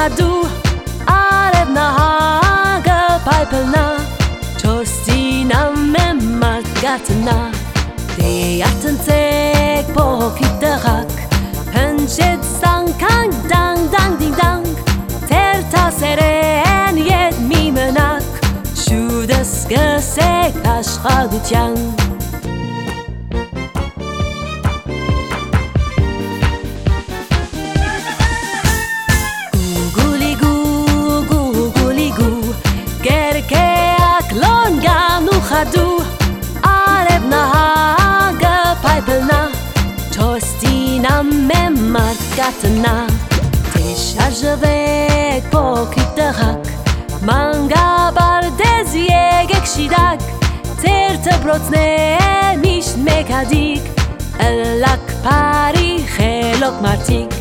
հադու արև նահագը պայպլնա չորսին ամեն մարդ գարտնա դե աթնցեք պոպի տղակ հնչեց սանքան դանգ դանգ դինգ դանգ թեր թասերեն ետ մի մնակ շուտը սկսեք աշխատության նահագը պայպլնա Չոստինա մեմ մարկատնա Թե շարժվեք փոքրիկ տղակ Մանգաբարդեզ եկեք շիդակ Ձեր թբրոցներ միշտ մեկ հադիկ Ըլակ պարի խելոք մարդիկ